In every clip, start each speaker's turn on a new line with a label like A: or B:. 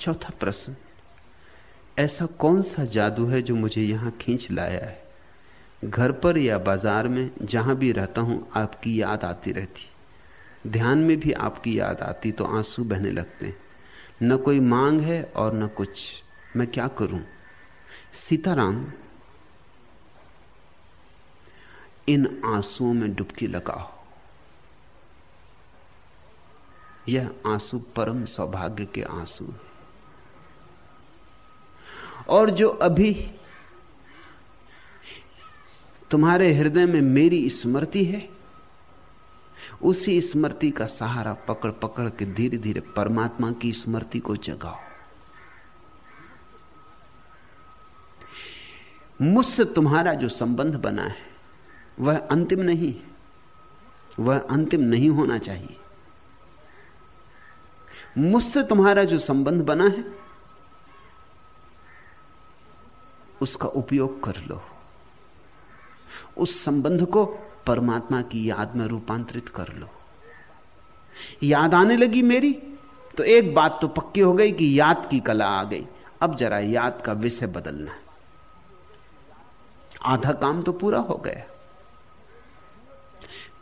A: चौथा प्रश्न, ऐसा कौन सा जादू है जो मुझे यहाँ खींच लाया है? घर पर या बाज़ार में, जहाँ भी रहता हूँ, आपकी याद आती रहती। ध्यान में भी आपकी याद आती तो आँसू बहने लगते हैं। न कोई मांग है और न कुछ। मैं क्या करूँ? सीताराम, इन आंसुओं में डुबकी लगाओ। यह आँसू परम सौभाग्य के आँसू है। और जो अभी तुम्हारे हृदय में मेरी स्मृति है, उसी स्मृति का सहारा पकड़ पकड़ के धीरे धीरे परमात्मा की स्मृति को जगाओ। मुझसे तुम्हारा जो संबंध बना है, वह अंतिम नहीं, वह अंतिम नहीं होना चाहिए। मुझसे तुम्हारा जो संबंध बना है उसका उपयोग कर लो। उस संबंध को परमात्मा की याद में रूपांतरित कर लो। याद आने लगी मेरी तो एक बात तो पक्की हो गई कि याद की कला आ गई। अब जरा याद का विषय बदलना है। आधा काम तो पूरा हो गया।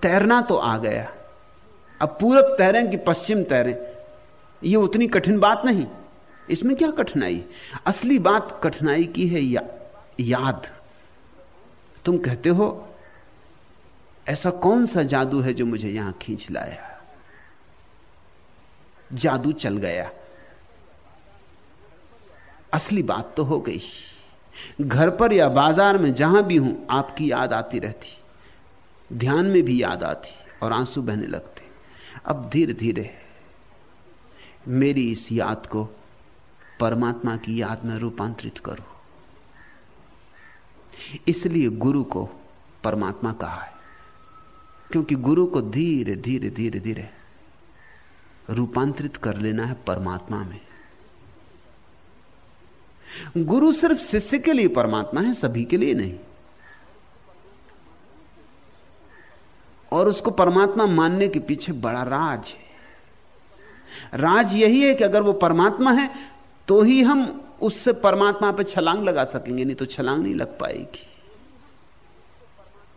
A: तैरना तो आ गया। अब पूरब तैरें कि पश्चिम तैरें यह उतनी कठिन बात नहीं। इसमें क्या कठिनाई? असली बात कठिनाई की है या, याद। तुम कहते हो ऐसा कौन सा जादू है जो मुझे यहाँ खींच लाया? जादू चल गया। असली बात तो हो गई। घर पर या बाज़ार में जहाँ भी हूँ आपकी याद आती रहती। ध्यान में भी याद आती और आँसू बहने लगते। अब धीरे धीरे मेरी इस याद को परमात्मा की याद में रूपांतरित करो। इसलिए गुरु को परमात्मा कहा है। क्योंकि गुरु को धीरे धीरे धीरे धीरे रूपांतरित कर लेना है परमात्मा में। गुरु सिर्फ़ शिष्य के लिए परमात्मा है, सभी के लिए नहीं। और उसको परमात्मा मानने के पीछे बड़ा राज है। राज यही है कि अगर वो परमात्मा है तो ही हम उससे परमात्मा पे छलांग लगा सकेंगे, नहीं तो छलांग नहीं लग पाएगी।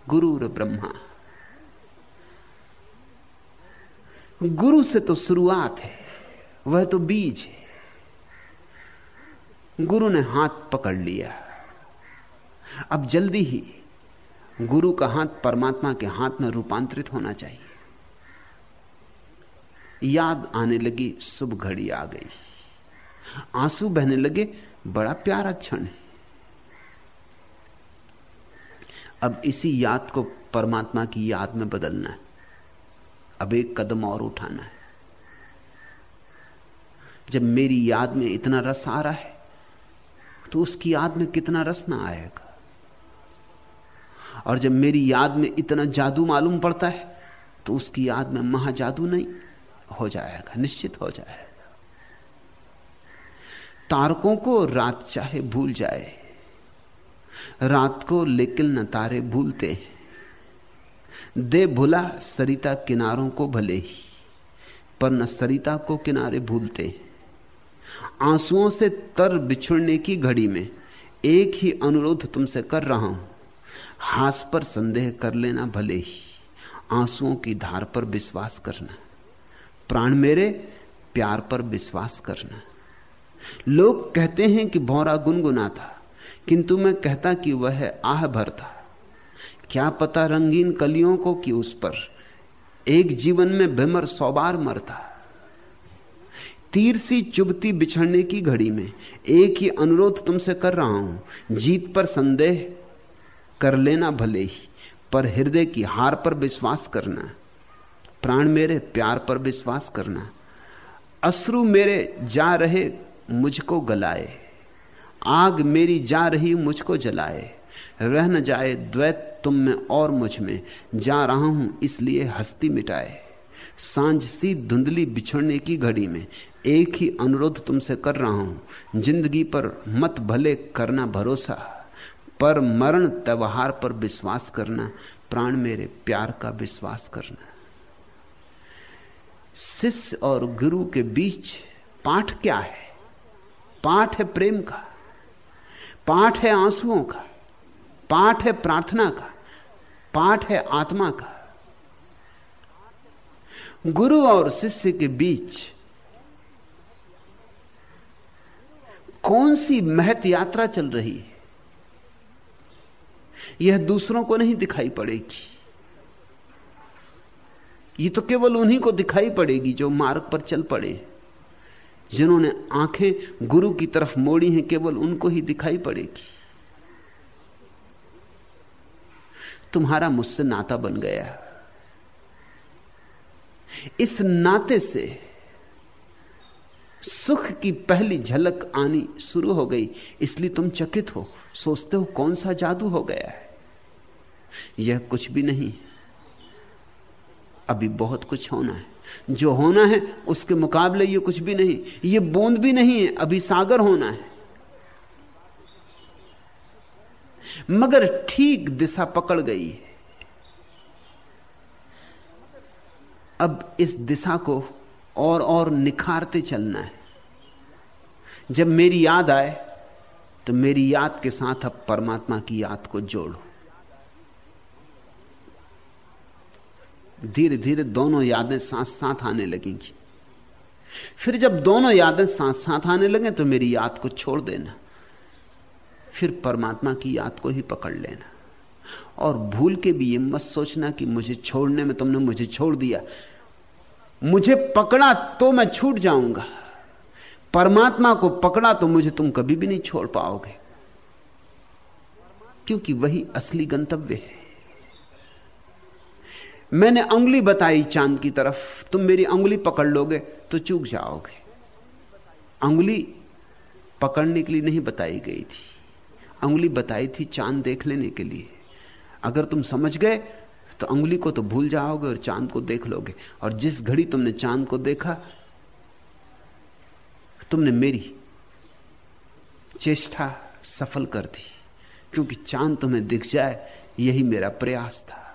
A: गुरु ब्रह्मा। गुरु से तो शुरुआत है, वह तो बीज है। गुरु ने हाथ पकड़ लिया। अब जल्दी ही गुरु का हाथ परमात्मा के हाथ में रूपांतरित होना चाहिए। याद आने लगी, शुभ घड़ी आ गई। आँसू बहने लगे, बड़ा प्यारा क्षण है। अब इसी याद को परमात्मा की याद में बदलना है। अब एक कदम और उठाना है। जब मेरी याद में इतना रस आ रहा है तो उसकी याद में कितना रस ना आएगा। और जब मेरी याद में इतना जादू मालूम पड़ता है तो उसकी याद में महाजादू नहीं हो जाएगा, निश्चित हो जाएगा। तारकों को रात चाहे भूल जाए, रात को लेकिन न तारे भूलते दे भुला सरिता किनारों को भले ही, पर न सरिता को किनारे भूलते आंसुओं से तर बिछुड़ने की घड़ी में एक ही अनुरोध तुमसे कर रहा हूँ, हास पर संदेह कर लेना भले ही, आंसुओं की धार पर विश्वास करना, प्राण मेरे प्यार पर विश्वास करना। लोग कहते हैं कि भौरा गुनगुना था, किंतु मैं कहता कि वह आह भर था। क्या पता रंगीन कलियों को कि उस पर एक जीवन में बेमर सौ बार मरता तीर सी चुभती बिछड़ने की घड़ी में एक ही अनुरोध तुमसे कर रहा हूँ, जीत पर संदेह कर लेना भले ही, पर हृदय की हार पर विश्वास करना, प्राण मेरे प्यार पर विश्वास करना, अश्रु मेरे जा रहे मुझको गलाए। आग मेरी जा रही मुझको जलाए। रह न जाए द्वैत तुम में और मुझमें। जा रहा हूँ इसलिए हस्ती मिटाए। साँझ सी धुंधली बिछड़ने की घड़ी में। एक ही अनुरोध तुमसे कर रहा हूँ। ज़िंदगी पर मत भले करना भरोसा। पर मरण त्यौहार पर विश्वास करना। प्राण मेरे प्यार का विश्वास करना। शिष्य और गुरु के बीच पाठ क्या है? पाठ है प्रेम का, पाठ है आंसुओं का, पाठ है प्रार्थना का, पाठ है आत्मा का। गुरु और शिष्य के बीच कौन सी महत यात्रा चल रही है? यह दूसरों को नहीं दिखाई पड़ेगी। ये तो केवल उन्हीं को दिखाई पड़ेगी जो मार्ग पर चल पड़े। जिन्होंने आँखें गुरु की तरफ़ मोड़ी हैं, केवल उनको ही दिखाई पड़ेगी। तुम्हारा मुझसे नाता बन गया। इस नाते से सुख की पहली झलक आनी शुरू हो गई, इसलिए तुम चकित हो। सोचते हो कौन सा जादू हो गया है। यह कुछ भी नहीं। अभी बहुत कुछ होना है। जो होना है, उसके मुकाबले ये कुछ भी नहीं। ये बूंद भी नहीं है, अभी सागर होना है। मगर ठीक दिशा पकड़ गई है। अब इस दिशा को और और निखारते चलना है। जब मेरी याद आए तो मेरी याद के साथ अब परमात्मा की याद को जोड़ो। धीरे धीरे दोनों यादें साथ साथ आने लगेंगी। फिर जब दोनों यादें साथ साथ आने लगे तो मेरी याद को छोड़ देना। फिर परमात्मा की याद को ही पकड़ लेना। और भूल के भी ये मत सोचना कि मुझे छोड़ने में तुमने मुझे छोड़ दिया। मुझे पकड़ा तो मैं छूट जाऊँगा। परमात्मा को पकड़ा तो मुझे तुम कभी भी नहीं छोड़ पाओगे। क्योंकि वही असली गंतव्य है। मैंने उंगली बताई चाँद की तरफ़, तुम मेरी उंगली पकड़ लोगे तो चूक जाओगे। उंगली पकड़ने के लिए नहीं बताई गई थी। उंगली बताई थी चाँद देख लेने के लिए। अगर तुम समझ गए तो उंगली को तो भूल जाओगे और चाँद को देख लोगे। और जिस घड़ी तुमने चाँद को देखा, तुमने मेरी चेष्टा सफल कर दी। क्योंकि चाँद तुम्हें दिख जाए, यही मेरा प्रयास था।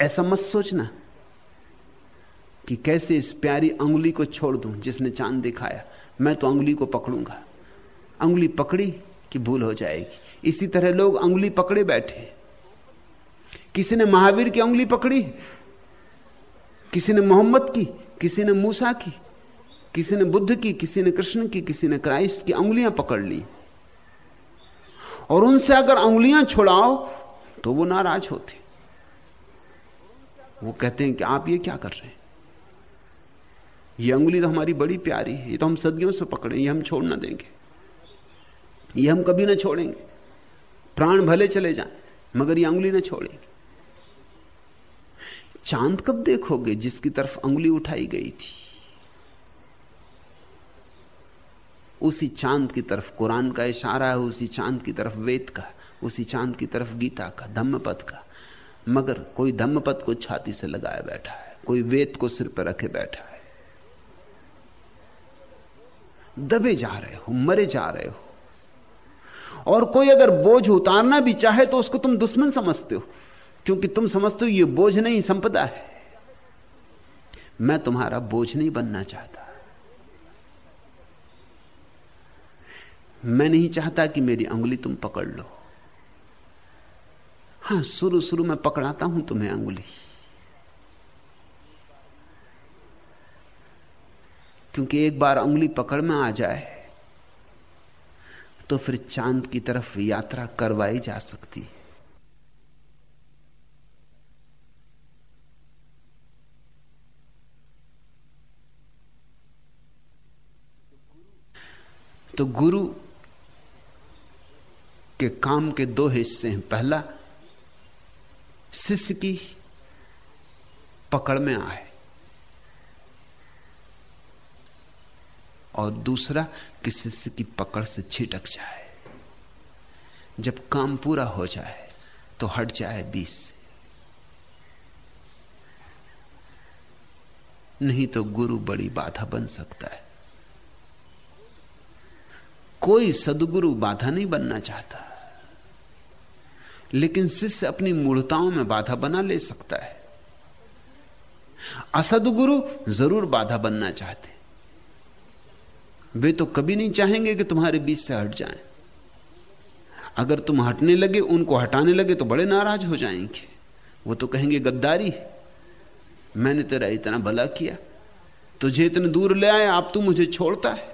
A: ऐसा मत सोचना कि कैसे इस प्यारी अंगुली को छोड़ दूँ जिसने चाँद दिखाया। मैं तो अंगुली को पकड़ूँगा। अंगुली पकड़ी कि भूल हो जाएगी। इसी तरह लोग अंगुली पकड़े बैठे। किसी ने महावीर की उंगली पकड़ी? किसी ने मोहम्मद की? किसी ने मूसा की? किसी ने बुद्ध की? किसी ने कृष्ण की? किसी ने क्राइस्ट की उंगलियाँ पकड़ ली। और उनसे अगर उंगलियाँ छुड़ाओ तो वो नाराज़ होते। वो कहते हैं कि आप ये क्या कर रहे हैं? ये अंगुली तो हमारी बड़ी प्यारी है, ये तो हम सदियों से पकड़े ये हम छोड़ ना देंगे। ये हम कभी ना छोड़ेंगे। प्राण भले चले जाएँ, मगर ये अंगुली ना छोड़ेंगे। चाँद कब देखोगे जिसकी तरफ़ अंगुली उठाई गई थी? उसी चाँद की तरफ़, कुरान का इशारा है, उसी चाँद की तरफ़ वेद का, उसी चाँद की तरफ़ गीता का, धम्मपद का। मगर कोई धम्मपद को छाती से लगाए बैठा है, कोई वेद को सिर पर रखे बैठा है। दबे जा रहे हो, मरे जा रहे हो। और कोई अगर बोझ उतारना भी चाहे तो उसको तुम दुश्मन समझते हो, क्योंकि तुम समझते हो ये बोझ नहीं, संपदा है। मैं तुम्हारा बोझ नहीं बनना चाहता। मैं नहीं चाहता कि मेरी उंगली तुम पकड़ लो। हाँ, शुरू शुरू में पकड़ाता हूँ तुम्हें अंगुली। क्योंकि एक बार उंगली पकड़ में आ जाए तो फिर चाँद की तरफ़ यात्रा करवाई जा सकती है। तो गुरु के काम के दो हिस्से हैं। पहला शिष्य की पकड़ में आए। और दूसरा कि शिष्य की पकड़ से छिटक जाए। जब काम पूरा हो जाए तो हट जाए बीच से। नहीं तो गुरु बड़ी बाधा बन सकता है। कोई सदगुरु बाधा नहीं बनना चाहता। लेकिन शिष्य अपनी मूर्ताओं में बाधा बना ले सकता है। असदगुरु ज़रूर बाधा बनना चाहते वे तो कभी नहीं चाहेंगे कि तुम्हारे बीच से हट जाएँ। अगर तुम हटने लगे, उनको हटाने लगे तो बड़े नाराज़ हो जाएँगे। वो तो कहेंगे, गद्दारी मैंने तेरा इतना भला किया। तुझे इतने दूर ले आए आप तू मुझे छोड़ता है।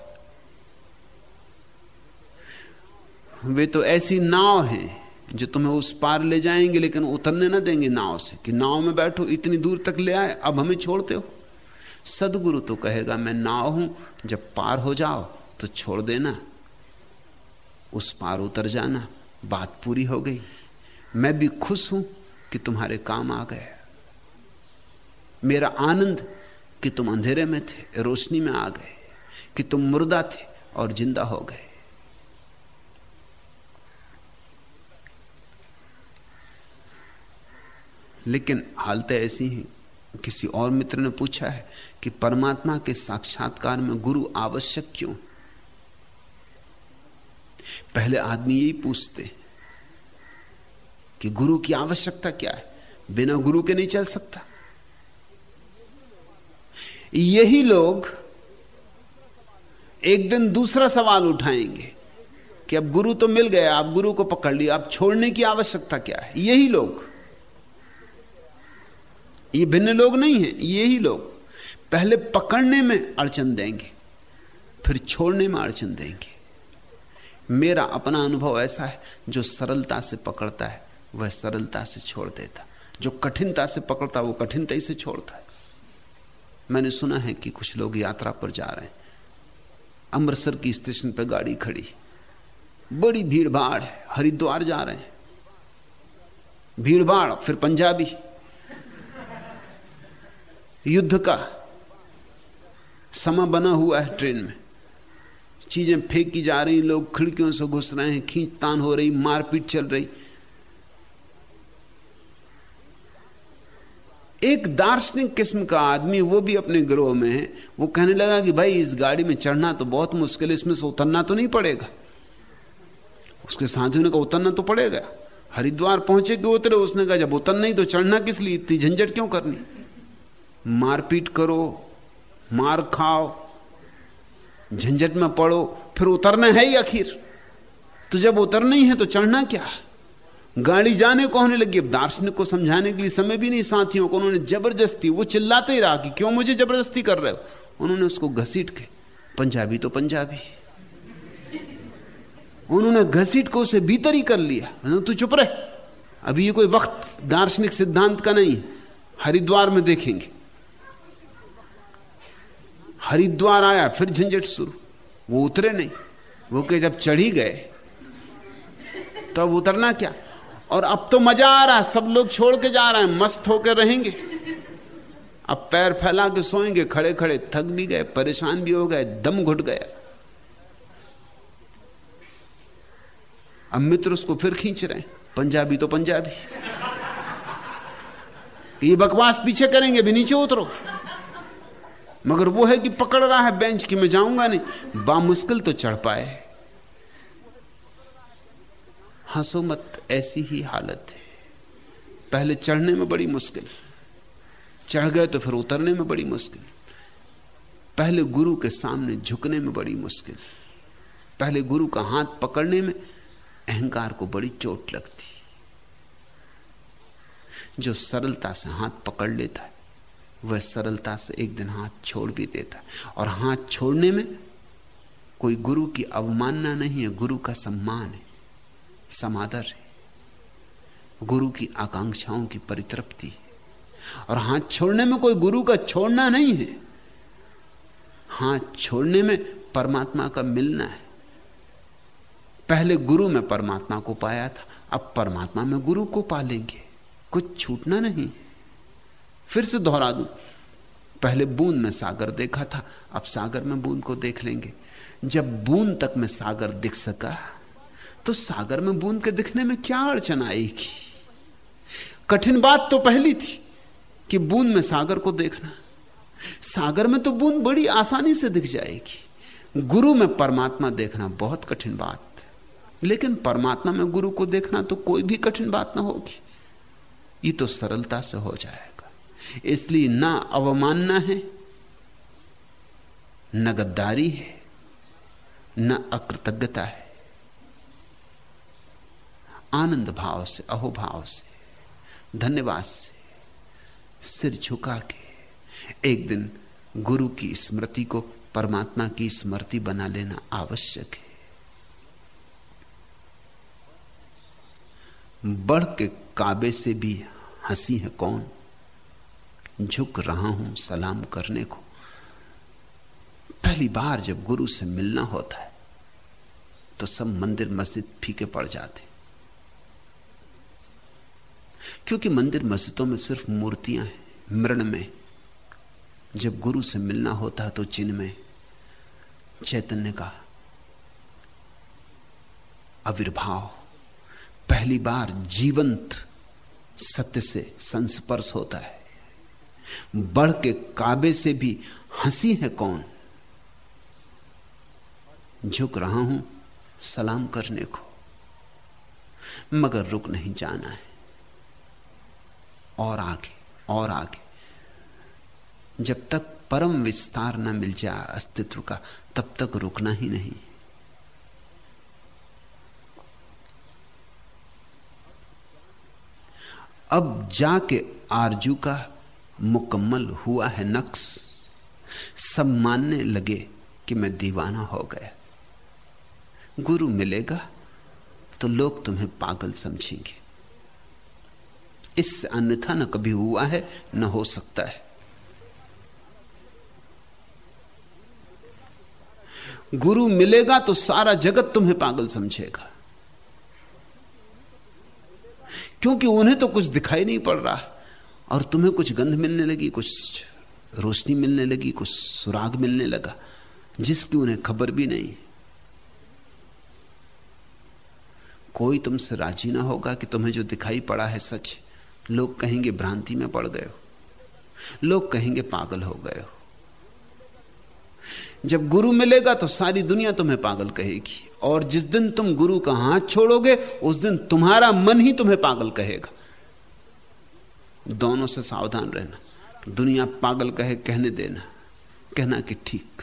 A: वे तो ऐसी नाव है जो तुम्हें उस पार ले जाएँगे, लेकिन उतरने ना देंगे नाव से, कि नाव में बैठो, इतनी दूर तक ले आए, अब हमें छोड़ते हो। सदगुरु तो कहेगा, मैं नाव हूँ, जब पार हो जाओ तो छोड़ देना। उस पार उतर जाना, बात पूरी हो गई। मैं भी खुश हूँ कि तुम्हारे काम आ गए। मेरा आनंद कि तुम अंधेरे में थे, रोशनी में आ गए, कि तुम मुर्दा थे और ज़िंदा हो गए। लेकिन हालतें ऐसी हैं। किसी और मित्र ने पूछा है कि परमात्मा के साक्षात्कार में गुरु आवश्यक क्यों? पहले आदमी यही पूछते कि गुरु की आवश्यकता क्या है? बिना गुरु के नहीं चल सकता। यही लोग एक दिन दूसरा सवाल उठाएँगे कि अब गुरु तो मिल गया आप गुरु को पकड़ लिया आप छोड़ने की आवश्यकता क्या है? यही लोग। ये भिन्न लोग नहीं है, ये ही लोग। पहले पकड़ने में अड़चन देंगे, फिर छोड़ने में अड़चन देंगे। मेरा अपना अनुभव ऐसा है, जो सरलता से पकड़ता है, वह सरलता से छोड़ देता। जो कठिनता से पकड़ता, वो कठिनता ही से छोड़ता है। मैंने सुना है कि कुछ लोग यात्रा पर जा रहे हैं। अमृतसर की स्टेशन पर गाड़ी खड़ी। बड़ी भीड़ भाड़ है, हरिद्वार जा रहे हैं। भीड़ भाड़ फिर पंजाबी। युद्ध का समा बना हुआ है ट्रेन में। चीज़ें फेंकी जा रही लोग खिड़कियों से घुस रहे हैं, खींच तान हो रही, मारपीट चल रही। एक दार्शनिक किस्म का आदमी, वो भी अपने ग्रोह में है, वो कहने लगा कि भाई, इस गाड़ी में चढ़ना तो बहुत मुश्किल है, इसमें से उतरना तो नहीं पड़ेगा। उसके साथियों ने कहा, उतरना तो पड़ेगा। हरिद्वार पहुँचे कि उतरे? उसने कहा, जब उतरना ही तो चढ़ना किस लिए, इतनी झंझट क्यों करनी? मारपीट करो, मार खाओ, झंझट में पड़ो, फिर उतरना है ही आखिर। तो जब उतरना ही है तो चढ़ना क्या गाड़ी जाने को होने लगी, अब दार्शनिक को समझाने के लिए समय भी नहीं, साथियों को। उन्होंने ज़बरदस्ती, वो चिल्लाते ही रहा कि क्यों मुझे ज़बरदस्ती कर रहे हो? उन्होंने उसको घसीट के, पंजाबी तो पंजाबी। उन्होंने घसीट को उसे भीतर ही कर लिया। तू चुप रहे। अभी ये कोई वक्त, दार्शनिक सिद्धांत का नहीं हरिद्वार में देखेंगे। हरिद्वार आया, फिर झंझट शुरू। वो उतरे नहीं। वो के जब चढ़ी गए तो अब उतरना क्या? और अब तो मज़ा आ रहा है, सब लोग छोड़ के जा रहे हैं, मस्त होकर रहेंगे। अब पैर फैला के सोएँगे, खड़े खड़े, थक भी गए, परेशान भी हो गए, दम घुट गया। अब मित्र उसको फिर खींच रहे हैं, पंजाबी तो पंजाबी। ये बकवास पीछे करेंगे, भी नीचे उतरो। मगर वो है कि पकड़ रहा है बेंच की मैं जाऊँगा नहीं। बामुश्किल तो चढ़ पाए। हंसो मत, ऐसी ही हालत है। पहले चढ़ने में बड़ी मुश्किल, चढ़ गए तो फिर उतरने में बड़ी मुश्किल। पहले गुरु के सामने झुकने में बड़ी मुश्किल। पहले गुरु का हाथ पकड़ने में अहंकार को बड़ी चोट लगती। जो सरलता से हाथ पकड़ लेता है वह सरलता से एक दिन हाथ छोड़ भी देता। और हाथ छोड़ने में कोई गुरु की अवमानना नहीं है, गुरु का सम्मान है, समादर है। गुरु की आकांक्षाओं की परितृप्ति है। और हाथ छोड़ने में कोई गुरु का छोड़ना नहीं है। हाथ छोड़ने में परमात्मा का मिलना है। पहले गुरु में परमात्मा को पाया था, अब परमात्मा में गुरु को पालेंगे। कुछ छूटना नहीं फिर से दोहरा दूँ। पहले बूंद में सागर देखा था, अब सागर में बूंद को देख लेंगे। जब बूंद तक में सागर दिख सका तो सागर में बूंद के दिखने में क्या अड़चन आएगी? कठिन बात तो पहली थी कि बूंद में सागर को देखना। सागर में तो बूंद बड़ी आसानी से दिख जाएगी। गुरु में परमात्मा देखना बहुत कठिन बात। लेकिन परमात्मा में गुरु को देखना तो कोई भी कठिन बात ना होगी। ये तो सरलता से हो जाएगा। इसलिए ना अवमानना है, न गद्दारी है, न अकृतज्ञता है। आनंद भाव से, अहोभाव से, धन्यवाद से, सिर झुका के एक दिन गुरु की स्मृति को परमात्मा की स्मृति बना लेना आवश्यक है। बढ़ के काबे से भी हँसी है कौन? झुक रहा हूँ सलाम करने को। पहली बार जब गुरु से मिलना होता है तो सब मंदिर मस्जिद फीके पड़ जाते। क्योंकि मंदिर मस्जिदों में सिर्फ़ मूर्तियाँ हैं, मृण में। जब गुरु से मिलना होता है तो चिन्ह में। चैतन्य का आविर्भाव। पहली बार जीवंत सत्य से संस्पर्श होता है। बढ़ के काबे से भी हँसी है कौन? झुक रहा हूँ, सलाम करने को, मगर रुक नहीं जाना है। और आगे और आगे। जब तक परम विस्तार न मिल जाए अस्तित्व का, तब तक रुकना ही नहीं। अब जाके आरज़ू का मुकम्मल हुआ है नक्स सब मानने लगे कि मैं दीवाना हो गया। गुरु मिलेगा तो लोग तुम्हें पागल समझेंगे। इससे अन्यथा न कभी हुआ है, न हो सकता है। गुरु मिलेगा तो सारा जगत तुम्हें पागल समझेगा। क्योंकि उन्हें तो कुछ दिखाई नहीं पड़ रहा। और तुम्हें कुछ गंध मिलने लगी, कुछ रोशनी मिलने लगी, कुछ सुराग मिलने लगा, जिसकी उन्हें खबर भी नहीं। कोई तुमसे राज़ी ना होगा कि तुम्हें जो दिखाई पड़ा है सच, लोग कहेंगे भ्रांति में पड़ गए हो। लोग कहेंगे पागल हो गए हो। जब गुरु मिलेगा तो सारी दुनिया तुम्हें पागल कहेगी, और जिस दिन तुम गुरु का हाथ छोड़ोगे, उस दिन तुम्हारा मन ही तुम्हें पागल कहेगा। दोनों से सावधान रहना। दुनिया पागल कहे, कहने देना। कहना कि ठीक,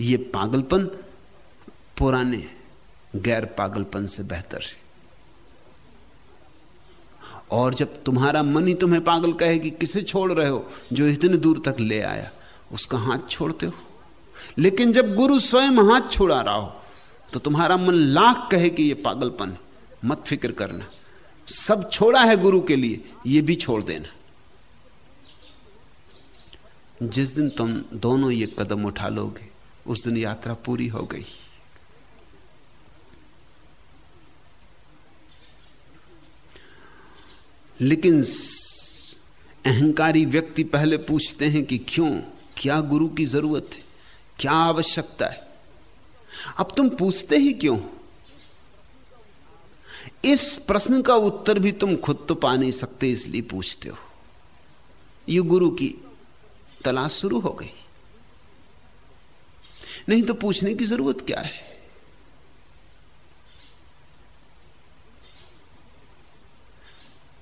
A: ये पागलपन पुराने, गैर पागलपन से बेहतर है। और जब तुम्हारा मन ही तुम्हें पागल कहे कि किसे छोड़ रहे हो, जो इतने दूर तक ले आया, उसका हाथ छोड़ते हो। लेकिन जब गुरु स्वयं हाथ छुड़ा रहा हो तो तुम्हारा मन लाख कहे कि यह पागलपन मत फ़िक्र करना। सब छोड़ा है गुरु के लिए यह भी छोड़ देना। जिस दिन तुम दोनों ये कदम उठा लोगे, उस दिन यात्रा पूरी हो गई। लेकिन अहंकारी व्यक्ति पहले पूछते हैं कि क्यों, क्या गुरु की ज़रूरत है, क्या आवश्यकता है? अब तुम पूछते ही क्यों? इस प्रश्न का उत्तर भी तुम खुद तो पा नहीं सकते, इसलिए पूछते हो। ये गुरु की तलाश शुरू हो गई। नहीं तो पूछने की ज़रूरत क्या है?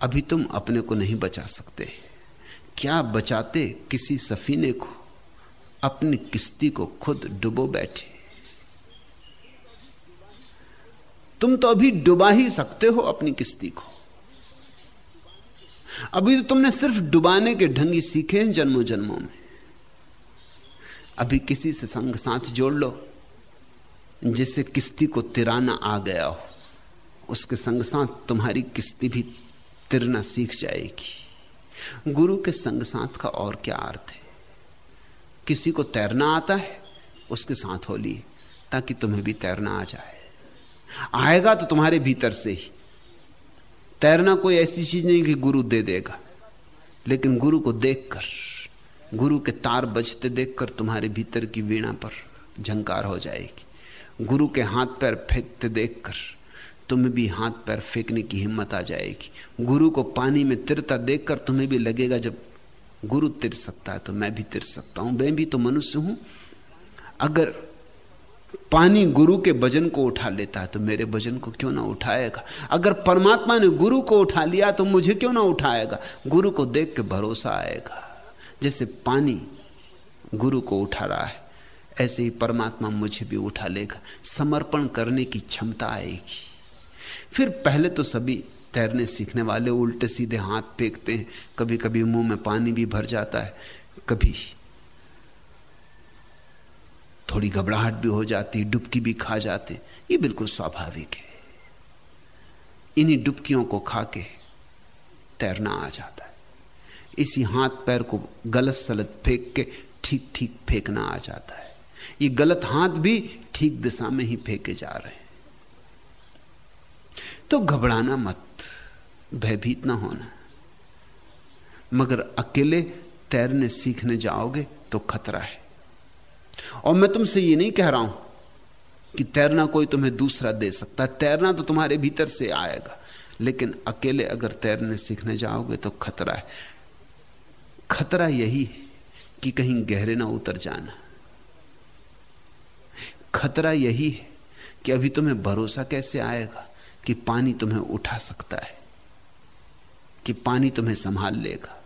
A: अभी तुम अपने को नहीं बचा सकते। क्या बचाते किसी सफीने को? अपनी किश्ती को खुद डुबो बैठे। तुम तो अभी डुबा ही सकते हो अपनी किस्ती को। अभी तो तुमने सिर्फ़ डुबाने के ढंगी सीखे हैं जन्मों जन्मों में। अभी किसी से संग साथ जोड़ लो, जिससे किस्ती को तिराना आ गया हो। उसके संग साथ तुम्हारी किस्ती भी तिरना सीख जाएगी। गुरु के संग साथ का और क्या अर्थ है? किसी को तैरना आता है, उसके साथ हो लिए ताकि तुम्हें भी तैरना आ जाए। आएगा तो तुम्हारे भीतर से ही। तैरना कोई ऐसी चीज़ नहीं कि गुरु दे देगा। लेकिन गुरु को देखकर, गुरु के तार बजते देखकर तुम्हारे भीतर की वीणा पर झंकार हो जाएगी। गुरु के हाथ पैर फेंकते देखकर तुम्हें भी हाथ पैर फेंकने की हिम्मत आ जाएगी। गुरु को पानी में तिरता देखकर तुम्हें भी लगेगा, जब गुरु तिर सकता है तो मैं भी तिर सकता हूँ, मैं भी तो मनुष्य हूँ। अगर पानी गुरु के वज़न को उठा लेता है तो मेरे वज़न को क्यों ना उठाएगा? अगर परमात्मा ने गुरु को उठा लिया तो मुझे क्यों ना उठाएगा? गुरु को देख के भरोसा आएगा। जैसे पानी गुरु को उठा रहा है, ऐसे ही परमात्मा मुझे भी उठा लेगा। समर्पण करने की क्षमता आएगी। फिर पहले तो सभी तैरने सीखने वाले उल्टे सीधे हाथ फेंकते हैं। कभी कभी मुँह में पानी भी भर जाता है, कभी थोड़ी घबराहट भी हो जाती, डुबकी भी खा जाते। ये बिल्कुल स्वाभाविक है। इन्हीं डुबकियों को खा के तैरना आ जाता है। इसी हाथ पैर को गलत सलत फेंक के ठीक ठीक फेंकना आ जाता है। ये गलत हाथ भी ठीक दिशा में ही फेंके जा रहे हैं। तो घबराना मत, भयभीत ना होना। मगर अकेले तैरने सीखने जाओगे तो खतरा है। और मैं तुमसे ये नहीं कह रहा हूँ कि तैरना कोई तुम्हें दूसरा दे सकता तैरना तो तुम्हारे भीतर से आएगा। लेकिन अकेले अगर तैरने सीखने जाओगे तो खतरा है। खतरा यही है कि कहीं गहरे ना उतर जाना। खतरा यही है कि अभी तुम्हें भरोसा कैसे आएगा कि पानी तुम्हें उठा सकता है, कि पानी तुम्हें संभाल लेगा।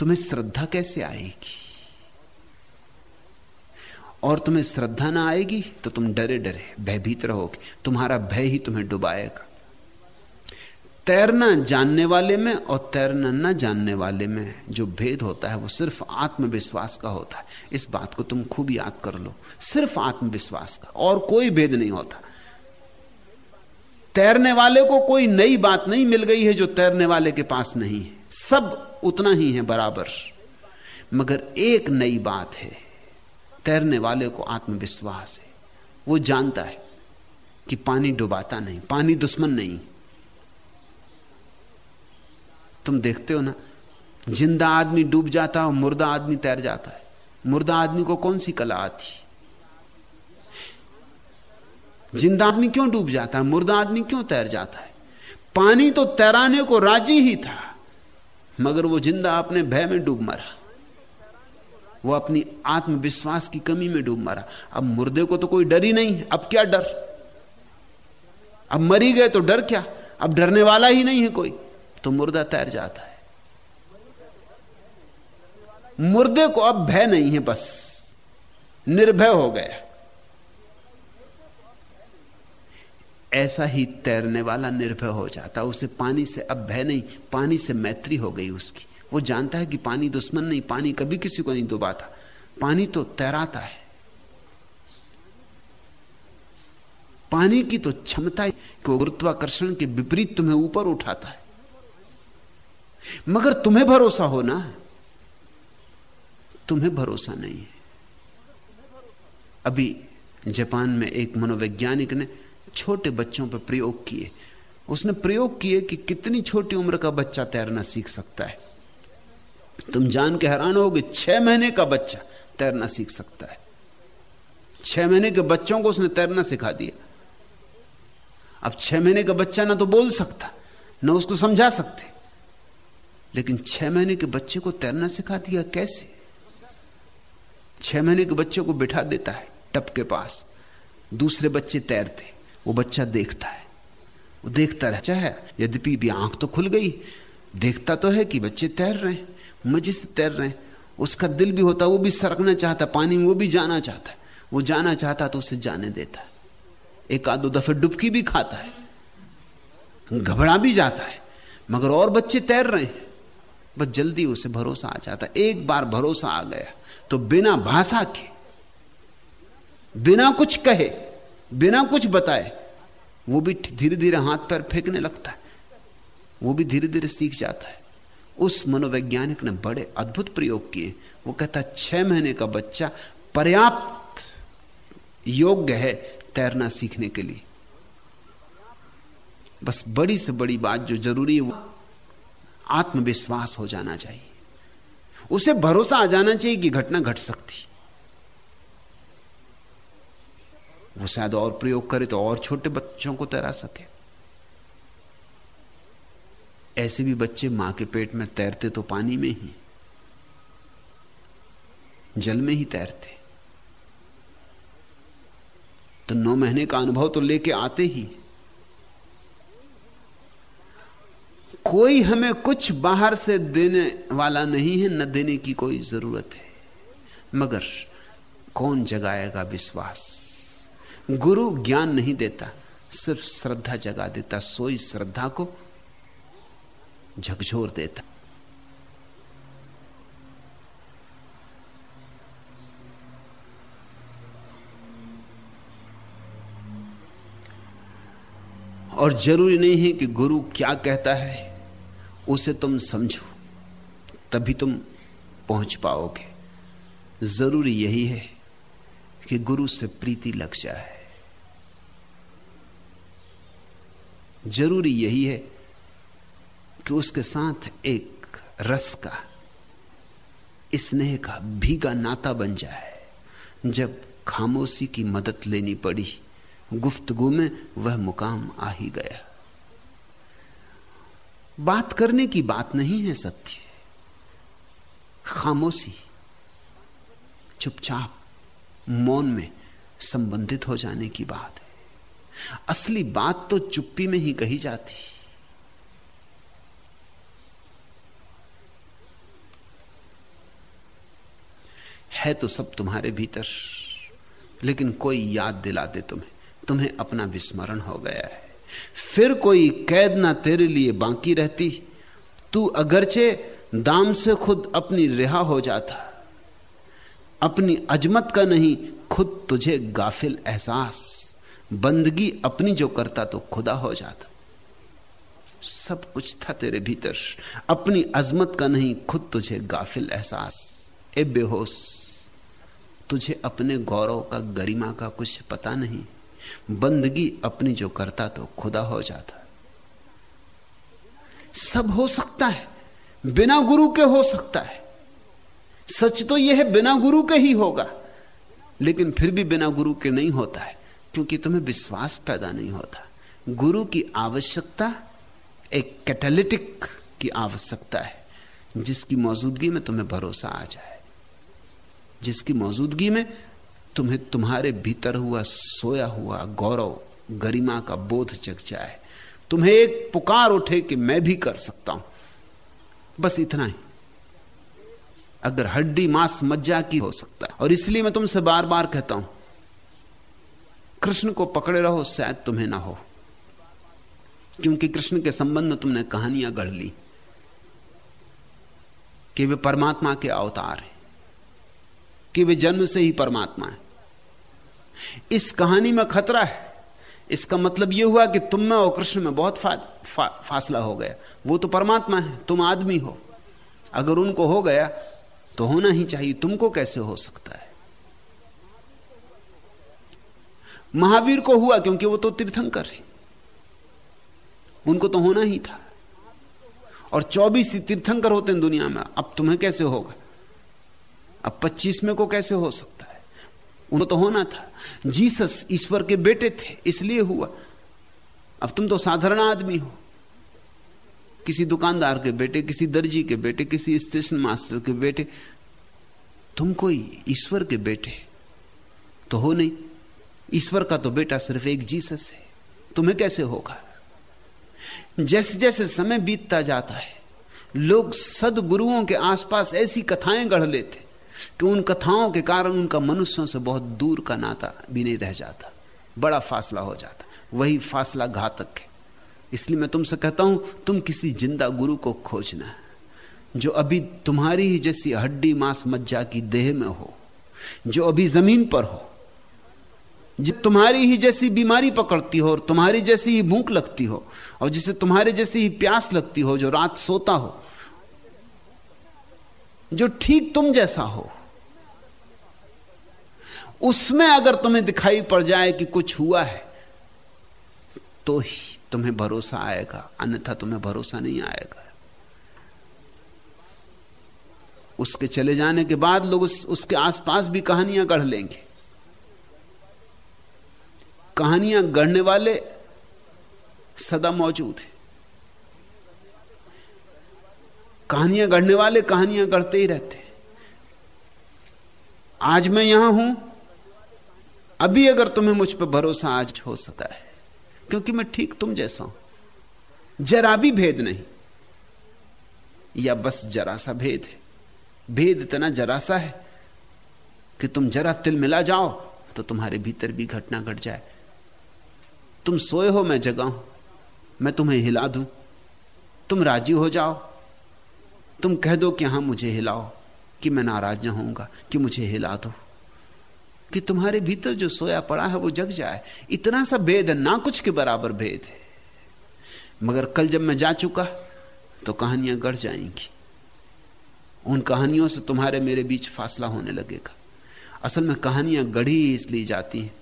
A: तुम्हें श्रद्धा कैसे आएगी? और तुम्हें श्रद्धा ना आएगी तो तुम डरे डरे, भयभीत रहोगे। तुम्हारा भय ही तुम्हें डुबाएगा। तैरना जानने वाले में और तैरना न जानने वाले में जो भेद होता है, वो सिर्फ़ आत्मविश्वास का होता है। इस बात को तुम खूब याद कर लो। सिर्फ़ आत्मविश्वास का। और कोई भेद नहीं होता। तैरने वाले को कोई नई बात नहीं मिल गई है जो तैरने वाले के पास नहीं है। सब उतना ही है बराबर। मगर एक नई बात है, तैरने वाले को आत्मविश्वास है। वो जानता है कि पानी डुबाता नहीं, पानी दुश्मन नहीं। तुम देखते हो ना, ज़िंदा आदमी डूब जाता है मुर्दा आदमी तैर जाता है। मुर्दा आदमी को कौन सी कला आती? ज़िंदा आदमी क्यों डूब जाता है? मुर्दा आदमी क्यों तैर जाता है? पानी तो तैराने को राज़ी ही था। मगर वो ज़िंदा अपने भय में डूब मरा। वो अपनी आत्मविश्वास की कमी में डूब मरा। अब मुर्दे को तो कोई डर ही नहीं, अब क्या डर? अब मरी गए तो डर क्या? अब डरने वाला ही नहीं है कोई। तो मुर्दा तैर जाता है। मुर्दे को अब भय नहीं है बस। निर्भय हो गया। ऐसा ही तैरने वाला निर्भय हो जाता, उसे पानी से अब भय नहीं, पानी से मैत्री हो गई उसकी। वो जानता है कि पानी दुश्मन नहीं, पानी कभी किसी को नहीं डुबाता। पानी तो तैराता है। पानी की तो क्षमता कि गुरुत्वाकर्षण के विपरीत तुम्हें ऊपर उठाता है। मगर तुम्हें भरोसा हो। ना तुम्हें भरोसा नहीं है। अभी जापान में एक मनोवैज्ञानिक ने छोटे बच्चों पर प्रयोग किए। उसने प्रयोग किए कि कितनी छोटी उम्र का बच्चा तैरना सीख सकता है। तुम जान के हैरान होगे छह महीने का बच्चा तैरना सीख सकता है। छह महीने के बच्चों को उसने तैरना सिखा दिया। अब छह महीने का बच्चा ना तो बोल सकता, ना उसको समझा सकते। लेकिन छह महीने के बच्चे को तैरना सिखा दिया कैसे? छह महीने के बच्चे को बिठा देता है टप के पास। दूसरे बच्चे तैरते। वो बच्चा देखता है। वो देखता रहता है। यद्यपि भी आँख तो खुल गई, देखता तो है कि बच्चे तैर रहे हैं, मज़े से तैर रहे हैं। उसका दिल भी होता, वो भी सरकना चाहता, पानी में वो भी जाना चाहता है। वो जाना चाहता तो उसे जाने देता है। एक आध दो दफे डुबकी भी खाता है। घबरा भी जाता है। मगर और बच्चे तैर रहे हैं। बस जल्दी उसे भरोसा आ जाता है। एक बार भरोसा आ गया तो बिना भाषा के, बिना कुछ कहे बिना कुछ बताए, वो भी धीरे धीरे हाथ पैर फेंकने लगता है। वो भी धीरे धीरे सीख जाता है। उस मनोवैज्ञानिक ने बड़े अद्भुत प्रयोग किए। वो कहता, छह महीने का बच्चा पर्याप्त योग्य है तैरना सीखने के लिए। बस बड़ी से बड़ी बात जो ज़रूरी है, वो आत्मविश्वास हो जाना चाहिए। उसे भरोसा आ जाना चाहिए कि घटना घट सकती वो शायद और प्रयोग करे तो और छोटे बच्चों को तैरा सके। ऐसे भी बच्चे माँ के पेट में तैरते तो पानी में ही, जल में ही तैरते। तो नौ महीने का अनुभव तो लेके आते ही। कोई हमें कुछ बाहर से देने वाला नहीं है, न देने की कोई ज़रूरत है। मगर कौन जगाएगा विश्वास? गुरु ज्ञान नहीं देता, सिर्फ़ श्रद्धा जगा देता, सोई श्रद्धा को झकझोर देता। और ज़रूरी नहीं है कि गुरु क्या कहता है, उसे तुम समझो, तभी तुम पहुँच पाओगे। ज़रूरी यही है कि गुरु से प्रीति लग जाए। ज़रूरी यही है कि उसके साथ एक रस का स्नेह का भीगा नाता बन जाए। जब खामोशी की मदद लेनी पड़ी, गुफ्तगु में वह मुकाम आ ही गया। बात करने की बात नहीं है सत्य। खामोशी, चुपचाप मौन में संबंधित हो जाने की बात है। असली बात तो चुप्पी में ही कही जाती। है तो सब तुम्हारे भीतर, लेकिन कोई याद दिला दे तुम्हें। तुम्हें अपना विस्मरण हो गया है। फिर कोई कैद ना तेरे लिए बाकी रहती। तू अगरचे दाम से खुद अपनी रिहा हो जाता। अपनी अजमत का नहीं, खुद तुझे गाफिल एहसास। बंदगी अपनी जो करता तो खुदा हो जाता। सब कुछ था तेरे भीतर। अपनी अजमत का नहीं, खुद तुझे गाफिल एहसास। ए बेहोश, तुझे अपने गौरव का, गरिमा का कुछ पता नहीं। बंदगी अपनी जो करता तो खुदा हो जाता। सब हो सकता है, बिना गुरु के हो सकता है। सच तो यह है, बिना गुरु के ही होगा। लेकिन फिर भी बिना गुरु के नहीं होता है, क्योंकि तुम्हें विश्वास पैदा नहीं होता। गुरु की आवश्यकता एक कैटेलिटिक की आवश्यकता है, जिसकी मौजूदगी में तुम्हें भरोसा आ जाए। जिसकी मौजूदगी में तुम्हें तुम्हारे भीतर हुआ, सोया हुआ गौरव, गरिमा का बोध जग जाए। तुम्हें एक पुकार उठे कि मैं भी कर सकता हूँ। बस इतना ही। अगर हड्डी मांस मज्जा की हो सकता है। और इसलिए मैं तुमसे बार बार कहता हूँ कृष्ण को पकड़े रहो शायद तुम्हें ना हो। क्योंकि कृष्ण के संबंध में तुमने कहानियाँ गढ़ ली कि वे परमात्मा के अवतार हैं कि वे जन्म से ही परमात्मा है। इस कहानी में खतरा है। इसका मतलब यह हुआ कि तुम में और कृष्ण में बहुत फा, फा, फासला हो गया। वो तो परमात्मा है तुम आदमी हो। अगर उनको हो गया तो होना ही चाहिए। तुमको कैसे हो सकता है? महावीर को हुआ क्योंकि वो तो तीर्थंकर है। उनको तो होना ही था। और चौबीस तीर्थंकर होते हैं दुनिया में। अब तुम्हें कैसे होगा? अब पच्चीस में को कैसे हो सकता है? उनको तो होना था। जीसस ईश्वर के बेटे थे, इसलिए हुआ। अब तुम तो साधारण आदमी हो। किसी दुकानदार के बेटे, किसी दर्जी के बेटे, किसी स्टेशन मास्टर के बेटे, तुम कोई ईश्वर के बेटे तो हो नहीं। ईश्वर का तो बेटा सिर्फ़ एक जीसस है। तुम्हें कैसे होगा? जैसे जैसे समय बीतता जाता है, लोग सदगुरुओं के आसपास ऐसी कथाएँ गढ़ लेते कि उन कथाओं के कारण उनका मनुष्यों से बहुत दूर का नाता भी नहीं रह जाता। बड़ा फासला हो जाता। वही फासला घातक है। इसलिए मैं तुमसे कहता हूँ, तुम किसी ज़िंदा गुरु को खोजना, जो अभी तुम्हारी ही जैसी हड्डी मांस मज्जा की देह में हो, जो अभी ज़मीन पर हो जो तुम्हारी ही जैसी बीमारी पकड़ती हो और तुम्हारी जैसी ही भूख लगती हो, और जिसे तुम्हारे जैसी ही प्यास लगती हो, जो रात सोता हो, जो ठीक तुम जैसा हो, उसमें अगर तुम्हें दिखाई पड़ जाए कि कुछ हुआ है तो ही तुम्हें भरोसा आएगा अन्यथा तुम्हें भरोसा नहीं आएगा। उसके चले जाने के बाद लोग उस, उसके आसपास भी कहानियाँ गढ़ लेंगे। कहानियाँ गढ़ने वाले सदा मौजूद हैं। कहानियाँ गढ़ने वाले कहानियाँ गढ़ते ही रहते हैं। आज मैं यहाँ हूँ अभी अगर तुम्हें मुझ पर भरोसा आज हो सकता है क्योंकि मैं ठीक तुम जैसा हूँ। जरा भी भेद नहीं। या बस जरा सा भेद है। भेद इतना जरा सा है कि तुम जरा तिल मिला जाओ तो तुम्हारे भीतर भी घटना घट गट जाए। तुम सोए हो, मैं जगाऊं मैं तुम्हें हिला दूँ। तुम राज़ी हो जाओ। तुम कह दो कि हाँ, मुझे हिलाओ, कि मैं नाराज़ न होऊँगा, कि मुझे हिला दो। कि तुम्हारे भीतर जो सोया पड़ा है वो जग जाए। इतना सा भेद है, ना कुछ के बराबर भेद है। मगर कल जब मैं जा चुका तो कहानियाँ गढ़ जाएँगी। उन कहानियों से तुम्हारे मेरे बीच फासला होने लगेगा। असल में कहानियाँ गढ़ी इसलिए जाती हैं,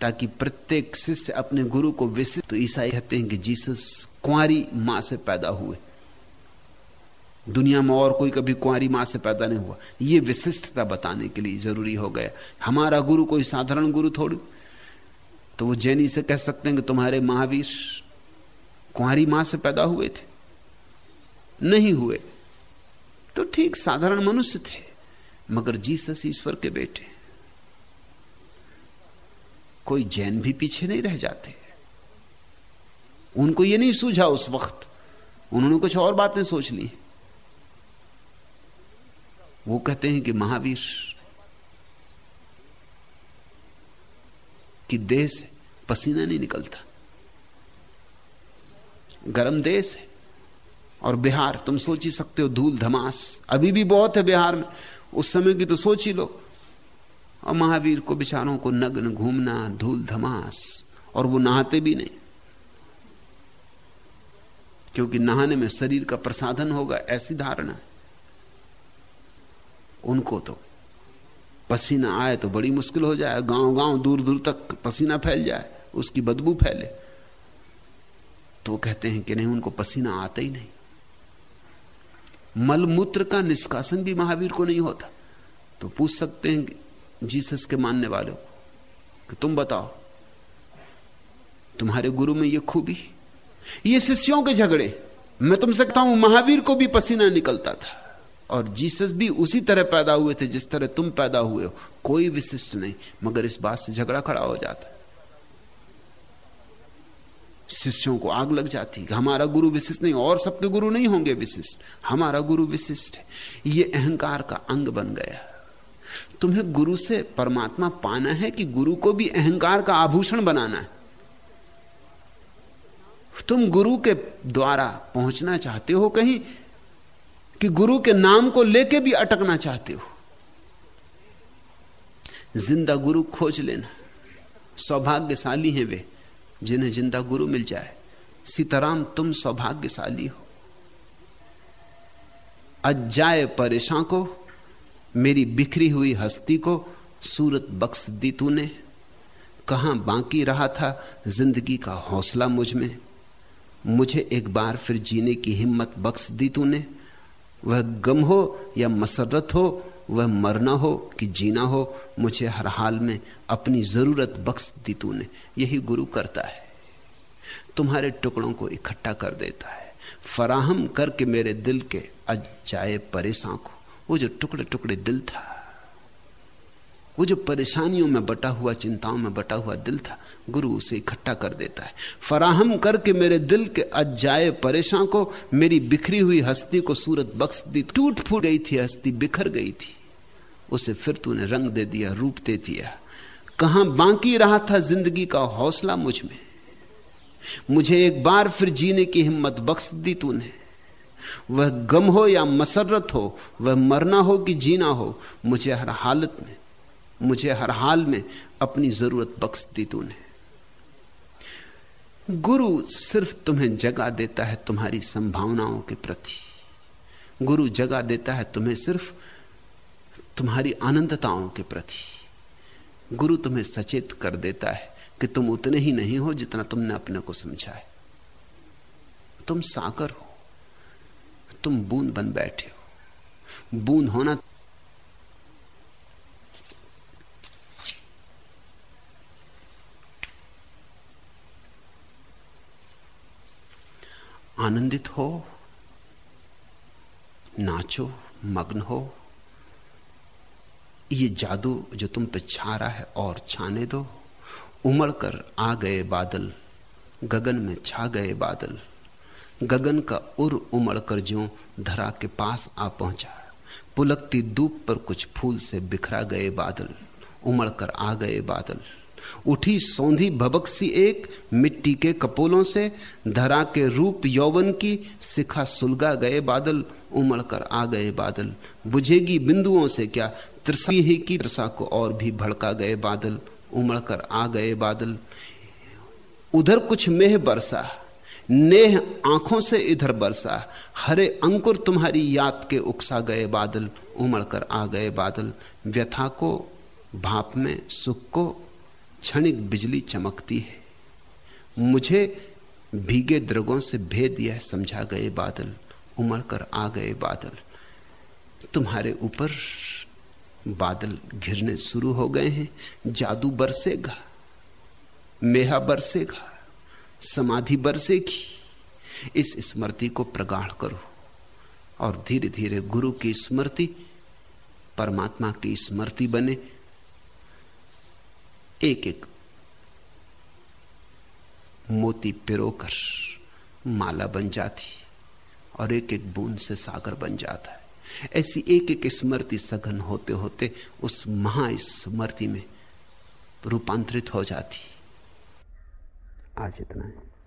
A: ताकि प्रत्येक शिष्य अपने गुरु को विशिष्ट। तो ईसाई कहते हैं कि जीसस कुंवारी माँ से पैदा हुए। दुनिया में और कोई कभी कुंवारी माँ से पैदा नहीं हुआ। ये विशिष्टता बताने के लिए ज़रूरी हो गया। हमारा गुरु कोई साधारण गुरु थोड़ी। तो वो जैनी से कह सकते हैं कि तुम्हारे महावीर कुंवारी माँ से पैदा हुए थे। नहीं हुए। तो ठीक साधारण मनुष्य थे, मगर जीसस ईश्वर के बेटे। कोई जैन भी पीछे नहीं रह जाते। उनको ये नहीं सूझा उस वक्त। उन्होंने कुछ और बातें सोच ली। वो कहते हैं कि महावीर, कि देह से पसीना नहीं निकलता। गर्म देश है, और बिहार, तुम सोच ही सकते हो, धूल धमास। अभी भी बहुत है बिहार में। उस समय की तो सोच ही लो। और महावीर को बिचारों को नग्न घूमना, धूल धमास, और वो नहाते भी नहीं। क्योंकि नहाने में शरीर का प्रसाधन होगा, ऐसी धारणा उनको तो। पसीना आए तो बड़ी मुश्किल हो जाए। गाँव गाँव दूर दूर तक पसीना फैल जाए, उसकी बदबू फैले। तो कहते हैं कि नहीं, उनको पसीना आता ही नहीं। मलमूत्र का निष्कासन भी महावीर को नहीं होता। तो पूछ सकते हैं जीसस के मानने वालों कि तुम बताओ, तुम्हारे गुरु में यह खूबी ये शिष्यों के झगड़े, मैं तुमसे कहता हूँ, महावीर को भी पसीना निकलता था। और जीसस भी उसी तरह पैदा हुए थे जिस तरह तुम पैदा हुए हो। कोई विशिष्ट नहीं, मगर इस बात से झगड़ा खड़ा हो जाता शिष्यों को आग लग जाती हमारा गुरु विशिष्ट नहीं, और सबके गुरु नहीं होंगे विशिष्ट। हमारा गुरु विशिष्ट है। ये अहंकार का अंग बन गया। तुम्हें गुरु से परमात्मा पाना है कि गुरु को भी अहंकार का आभूषण बनाना है? तुम गुरु के द्वारा पहुँचना चाहते हो कहीं कि गुरु के नाम को लेके भी अटकना चाहते हो। ज़िंदा गुरु खोज लेना। सौभाग्यशाली हैं वे, जिन्हें ज़िंदा गुरु मिल जाए। सीताराम, तुम सौभाग्यशाली हो। अजाए परेशान को, मेरी बिखरी हुई हस्ती को सूरत बख्श दी तूने। कहा बाकी रहा था ज़िंदगी का हौसला मुझमें। मुझे एक बार फिर जीने की हिम्मत बख्श दी तूने। वह गम हो या मसरत हो, वह मरना हो कि जीना हो, मुझे हर हाल में अपनी ज़रूरत बख्श दी तूने। यही गुरु करता है। तुम्हारे टुकड़ों को इकट्ठा कर देता है। फराहम करके मेरे दिल के अजाए परेशान को। वो जो टुकड़े टुकड़े दिल था। वो जो परेशानियों में बटा हुआ, चिंताओं में बटा हुआ दिल था, गुरु उसे इकट्ठा कर देता है। फराहम करके मेरे दिल के अजाए परेशान को, मेरी बिखरी हुई हस्ती को सूरत बख्श दी, टूट फूट गई थी, हस्ती बिखर गई थी। उसे फिर तूने रंग दे दिया, रूप दे दिया। कहाँ बाकी रहा था ज़िंदगी का हौसला मुझमें? मुझे एक बार फिर जीने की हिम्मत बख्श दी तूने। वह गम हो या मसरत हो, वह मरना हो कि जीना हो, मुझे हर हालत में मुझे हर हाल में अपनी ज़रूरत बख्श दी तूने। गुरु सिर्फ़ तुम्हें जगा देता है तुम्हारी संभावनाओं के प्रति। गुरु जगा देता है तुम्हें सिर्फ़ तुम्हारी आनंदताओं के प्रति। गुरु तुम्हें सचेत कर देता है कि तुम उतने ही नहीं हो जितना तुमने अपने को समझा है। तुम सागर हो, तुम बूंद बन बैठे हो। बूंद होना आनंदित हो, नाचो, मग्न हो। ये जादू जो तुम पे छा रहा है और छाने दो। उमड़ कर आ गए बादल, गगन में छा गए बादल। गगन का उर उमड़ कर ज्यो धरा के पास आ पहुँचा। पुलकती धूप पर कुछ फूल से बिखरा गए बादल, उमड़ कर आ गए बादल। उठी सौंधी भबक सी एक, मिट्टी के कपोलों से, धरा के रूप यौवन की, सिखा सुलगा गए बादल, उमड़ कर आ गए बादल। बुझेगी बिंदुओं से क्या, त्रिसा ही की त्रिसा को और भी भड़का गए बादल, उमड़ कर आ गए बादल। उधर कुछ मेह बरसा, नेह आँखों से इधर बरसा, हरे अंकुर तुम्हारी याद के उकसा गए बादल, उमड़ कर आ गए बादल। व्यथा को, भाप में, सुख को क्षणिक बिजली चमकती है। मुझे भीगे द्रगों से भेद यह समझा गए बादल, उमड़ कर आ गए बादल। तुम्हारे ऊपर बादल घिरने शुरू हो गए हैं। जादू बरसेगा, मेहा बरसेगा, समाधि बरसेगी। इस स्मृति को प्रगाढ़ करो और धीरे धीरे गुरु की स्मृति, परमात्मा की स्मृति बने। एक एक मोती पिरोकर माला बन जाती और एक एक बूंद से सागर बन जाता है। ऐसी एक एक स्मृति सघन होते होते उस महास्मृति में रूपांतरित हो जाती। आज इतना है।